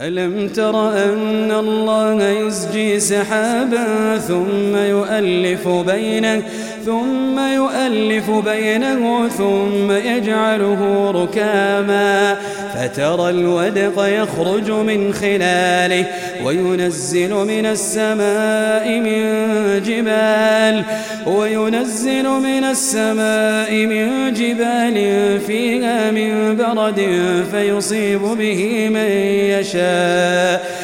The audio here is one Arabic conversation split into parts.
ألم تر أن الله يزجي سحابا ثم يؤلف بينه ثم يؤلف بينه ثم يجعله ركاما. فترى الودق يخرج من خلاله وينزل من السماء من جبال وينزل من السماء من جبال فيها من برد فيصيب به من يشاء.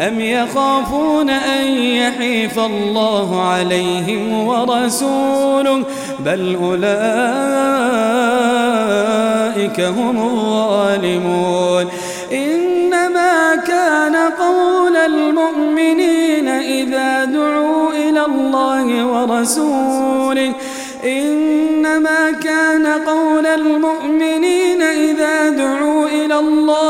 أم يخافون أن يحيف الله عليهم ورسوله بل أولئك هم الظالمون إنما كان قول المؤمنين إذا دعوا إلى الله ورسوله إنما كان قول المؤمنين إذا دعوا إلى الله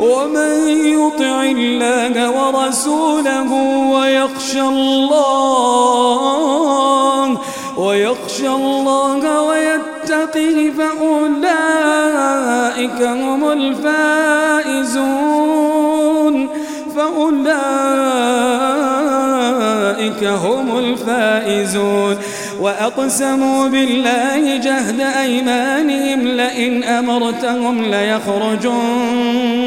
ومن يطع الله ورسوله ويخشى الله ويخشى الله ويتقه فأولئك هم الفائزون فأولئك هم الفائزون. وأقسموا بالله جهد أيمانهم لئن أمرتهم ليخرجون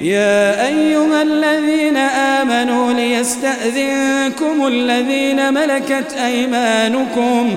يا أيها الذين آمنوا ليستأذنكم الذين ملكت أيمانكم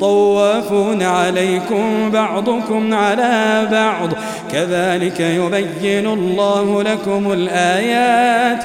طوافون عليكم بعضكم على بعض. كذلك يبين الله لكم الآيات.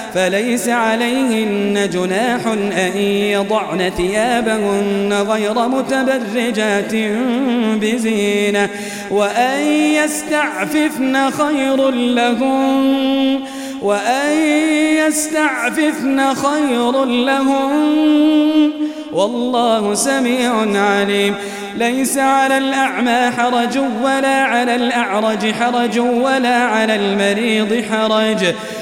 فليس عليهن جناح أن يضعن ثيابهن غير متبرجات بزينة وأن يستعففن خير لهم وأن يستعففن خير لهم والله سميع عليم ليس على الأعمى حرج ولا على الأعرج حرج ولا على المريض حرج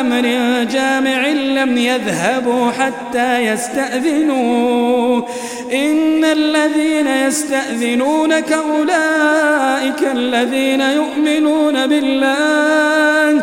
أمر جامع لم يذهبوا حتى يستأذنوه إن الذين يستأذنونك أولئك الذين يؤمنون بالله.